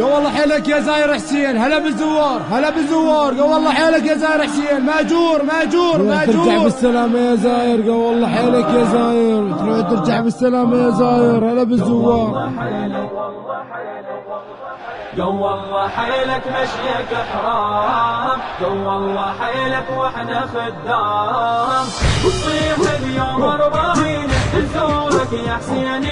قو والله حيلك يا زاير حسين هلا بالزوار هلا بالزوار قو والله حيلك يا زاير حسين ماجور ماجور ماجور. ترجع بالسلامة يا زاير قو والله حيلك يا زاير. تروح ترجع بالسلامة يا زاير هلا بالزوار. قو والله حيلك مشيك حرام قو والله حيلك وإحنا خدام وصيح اليوم اربعين نزورك يا حسين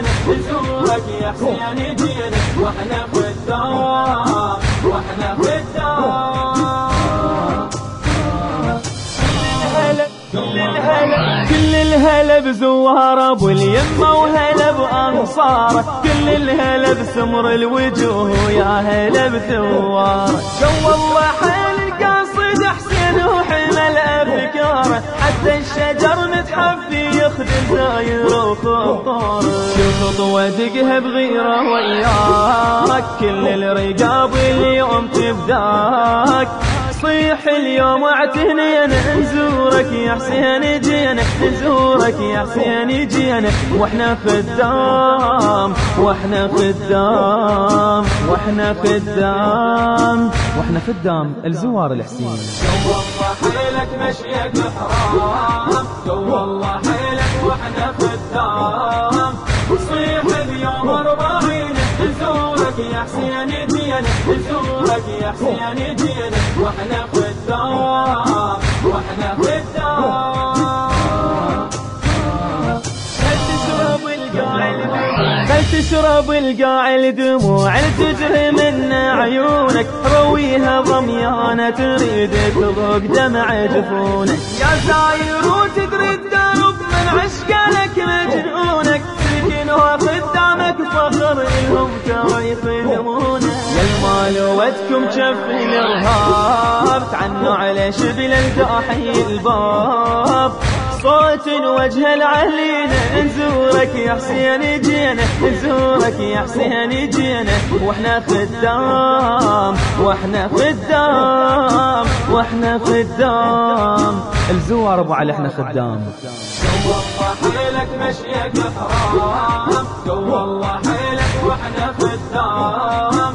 دينا نزورك يا حسين دينا وإحنا خدام وإحنا خدام كل الهلا كل الهلا بزواره ابو اليمه وهلا بانصاره كل الهلا بسمر الوجوه يا هلا بثواره جو الله متحفي يخدم زاير وخطاره كل خطوة دقها بغيرة وياك. كل الرقاب اليوم تبداك صيح اليوم اعتني أنا نزورك يا حسين جينا نزورك يا حسين جينا وإحنا خدام وإحنا خدام وإحنا خدام وإحنا خدام الزوار الحسين. والله حيلك مشيك حرام والله حيلك وإحنا خدام صيح اليوم أربعين نزورك يا حسين دينا نزورك يا حسين دينا وإحنا خدام وإحنا خدام خل تشرب القاع الدموع؟ تجري من عيونك؟ رويها ضميانة تريد تذوق دمع جفونك. يا زاير ودكم شف الإرهاب. تعنوا على شبل الداحي الباب. صوت وجه العلينا نزورك يا حسين جينا. نزورك يا حسين جينا. وإحنا خدام وإحنا خدام وإحنا خدام الزوار ابو علي إحنا خدام والله حيلك مشيك حرام والله حيلك وإحنا خدام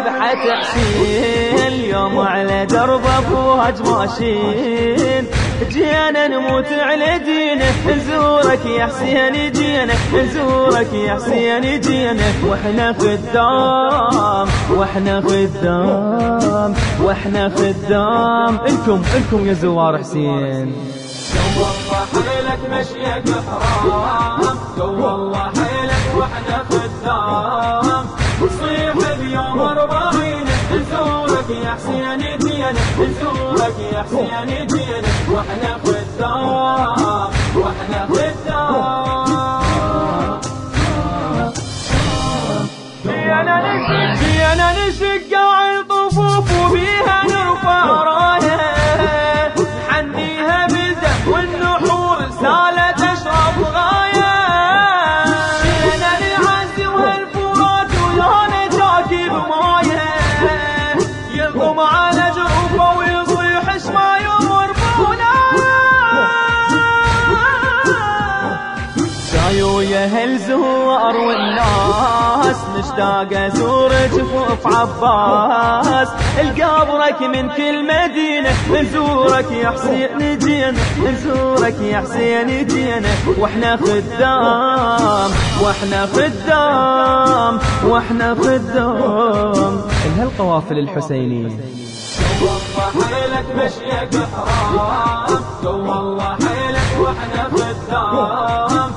الذبحة تحسين اليوم على درب افواج ماشيين جينا نموت على دينه نزورك يا حسين جينا. نزورك يا حسين جينا. وإحنا خدام وإحنا خدام وإحنا خدام إنكم إنكم يا زوار حسين. والله حيلك مشيك حرام حسين دينا وإحنا خدام وإحنا خدام بينا نشق بينا نشق على الطفوف وبيها نرفع رايه حنيها بزه والنحور سالت اشرب غايه بينا نعزي وهالفرات ويانا جاكب مايه يقوم على يا هالزوار والناس مشتاق أزور جفوف عباس. القبرك من كل مدينة نزورك يا حسين جينا نزورك يا حسين جينا. وإحنا خدام وإحنا خدام وإحنا خدام الهالقوافل الحسينية. والله حيلك مشيك حرام والله حيلك وإحنا خدام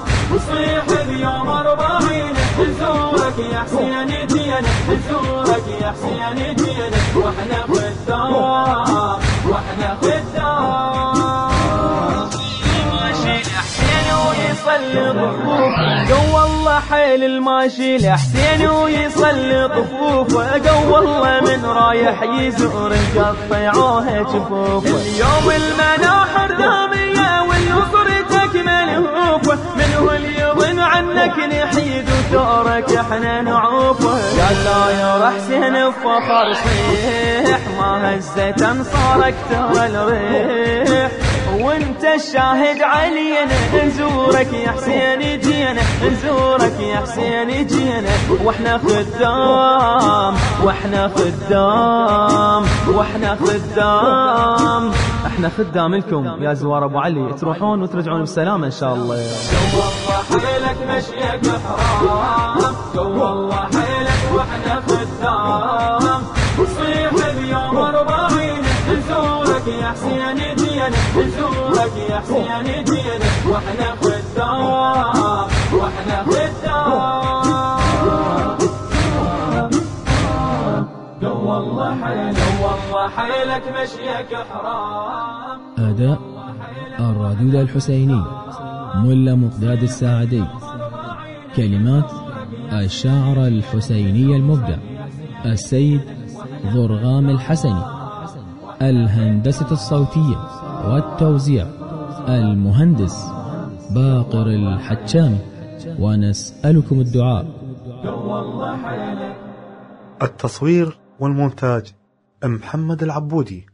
لحسين ويصلي والله حيل الماشي لحسين ويصلي طفوف وقو والله من رايح يزور يقطعوها جفوفه. اليوم المناحر دامية والنصر تكمل هوف منه اليوم عنك نحيد ودورك إحنا حسين بفخر صيح ما هزت أنصارك ترى الريح. وأنت الشاهد علينا نزورك يا حسين جينا نزورك يا حسين جينا. وإحنا خدام وإحنا خدام وإحنا خدام. إحنا خدام لكم يا زوار أبو علي. تروحون وترجعون بسلامه إن شاء الله. والله حيلك مشيك حرام والله وإحنا خدام صيح اليوم أربعين نزورك يا حسين جينا نزورك يا حسين جينا وإحنا خدام وإحنا خدام والله حيلك والله حيلك مشيك حرام أداء الرادود الحسيني ملا مقداد الساعدي. كلمات الشاعر الحسيني المبدع السيد ضرغام الحسني الهندسة الصوتية والتوزيع المهندس باقر الحجامي ونسألكم الدعاء. التصوير والمونتاج محمد العبودي.